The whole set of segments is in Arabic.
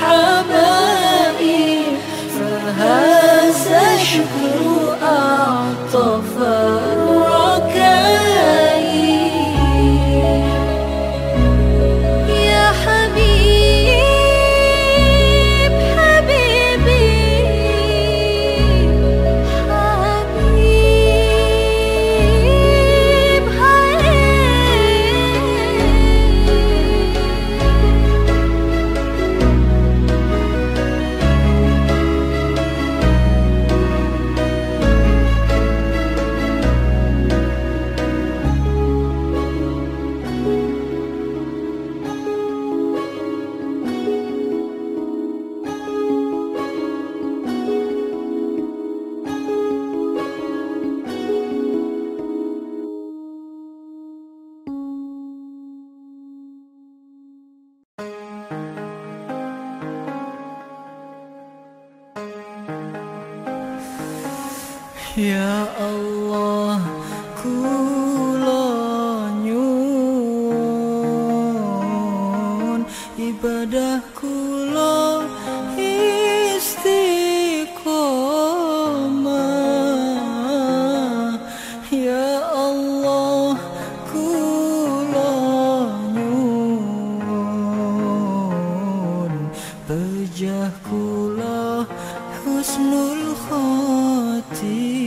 حبابي فهذا شكري wajahku lah husnul khotib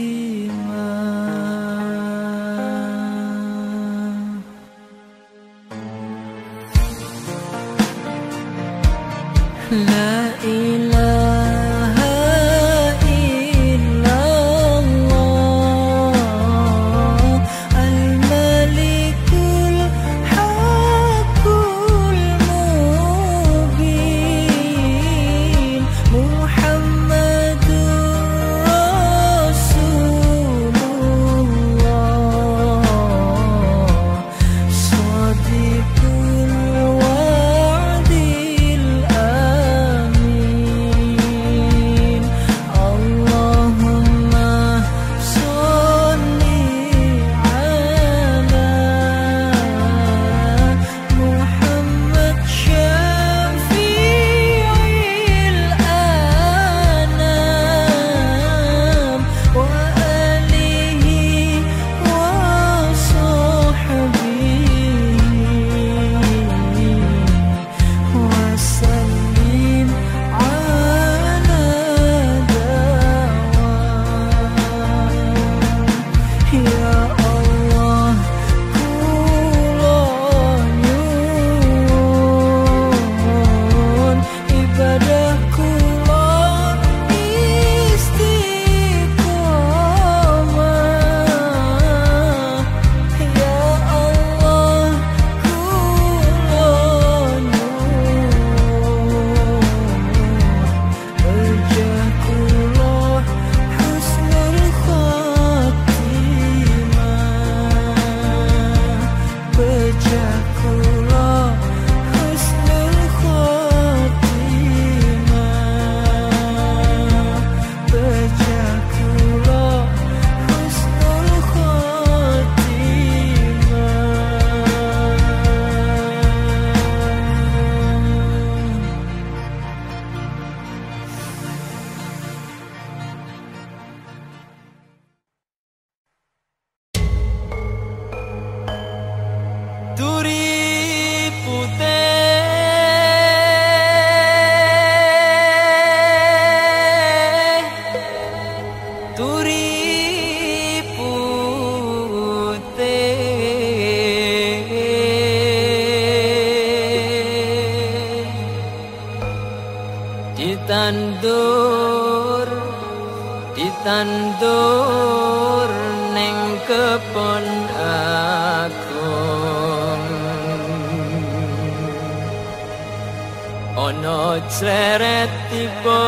ono ceret tiba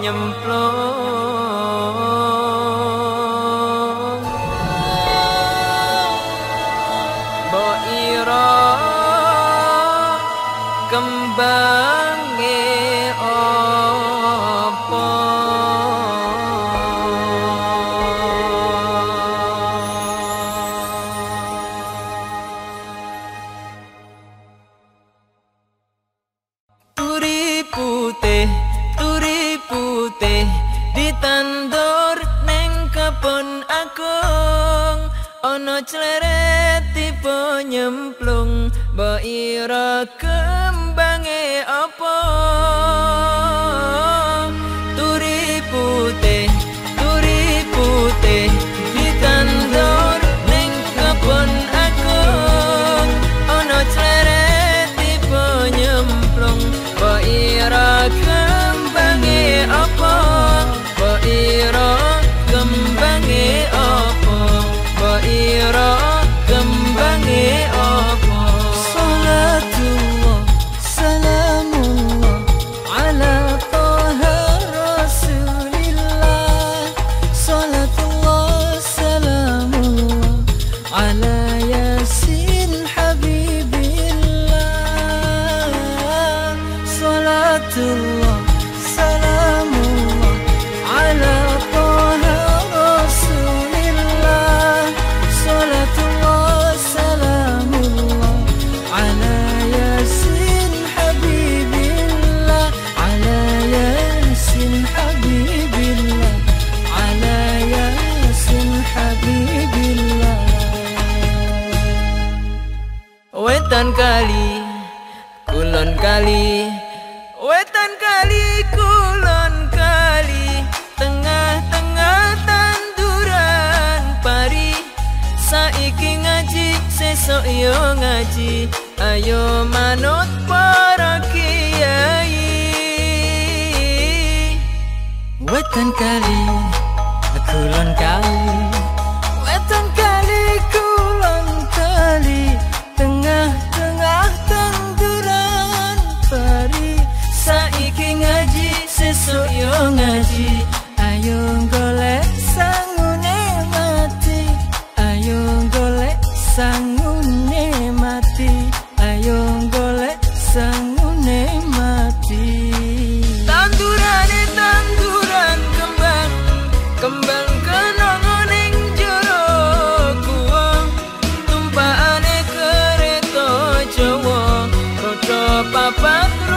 nyemplung lain kali. up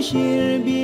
She'll be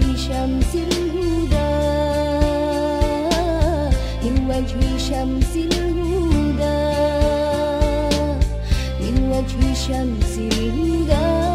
شمس الهدى من وجه شمس الهدى من وجه شمس الهدى.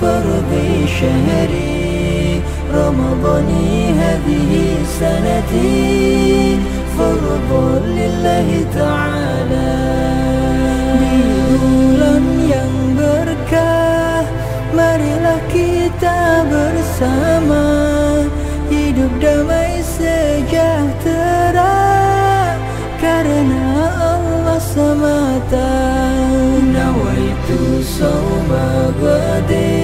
فرضي شهري. رمضاني هذه سنتي. فرض لله تعالى. ميلولاً yang berkah marilah kita bersama hidup damai sejahtera karena Allah semata nawaitu sawma gadeh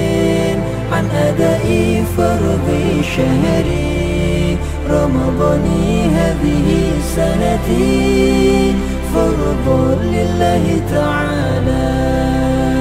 مبدئي فرضي شهري رمضاني هذه سنتي. فرض لله تعالى.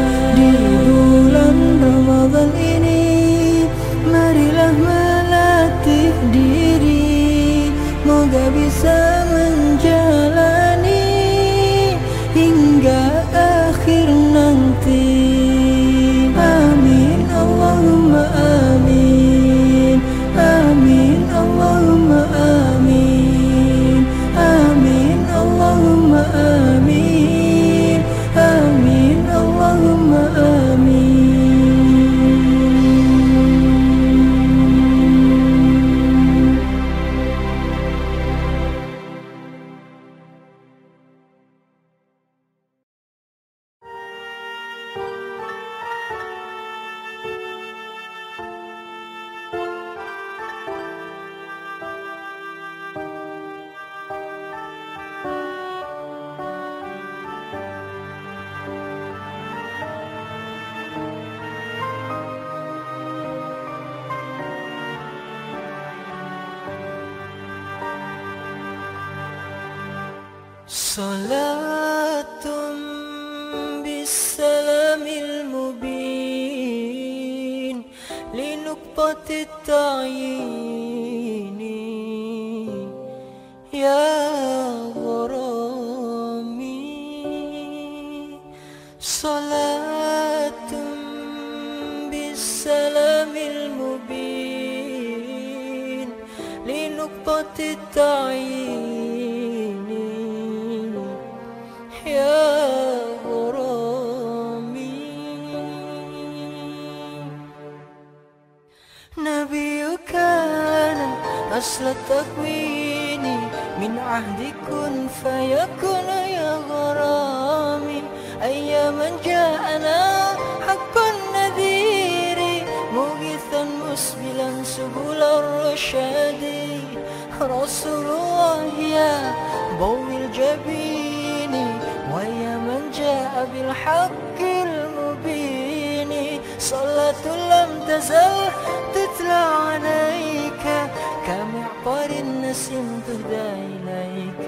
الأغرام أياما جاءنا حق النذير مغثا مسبلا سبل الرشاد. رسول الله يا ضوء الجبين ويا من جاء بالحق المبين. صلاة لم تزل تتلى عليك كمعبر النسيم تهدى إليك.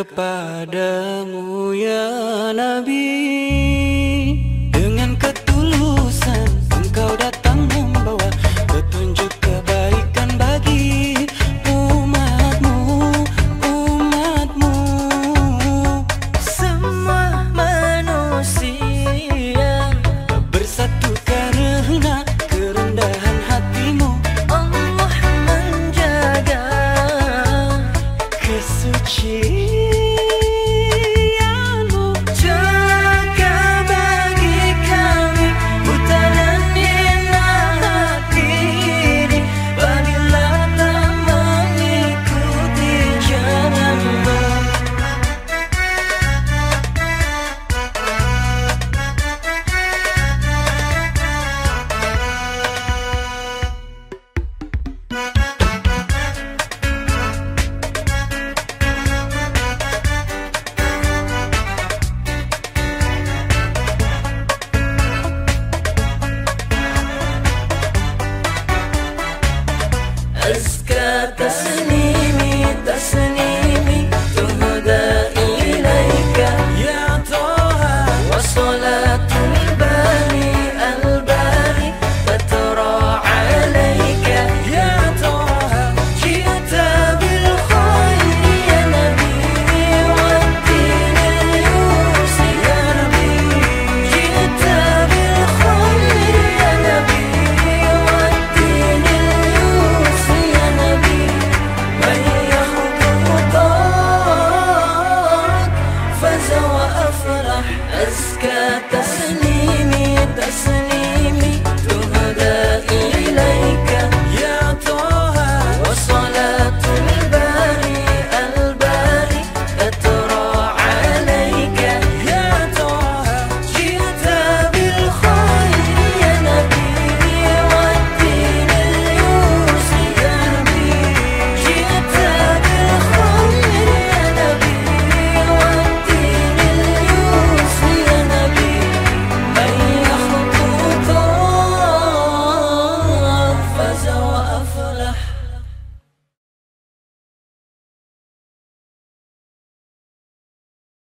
kepada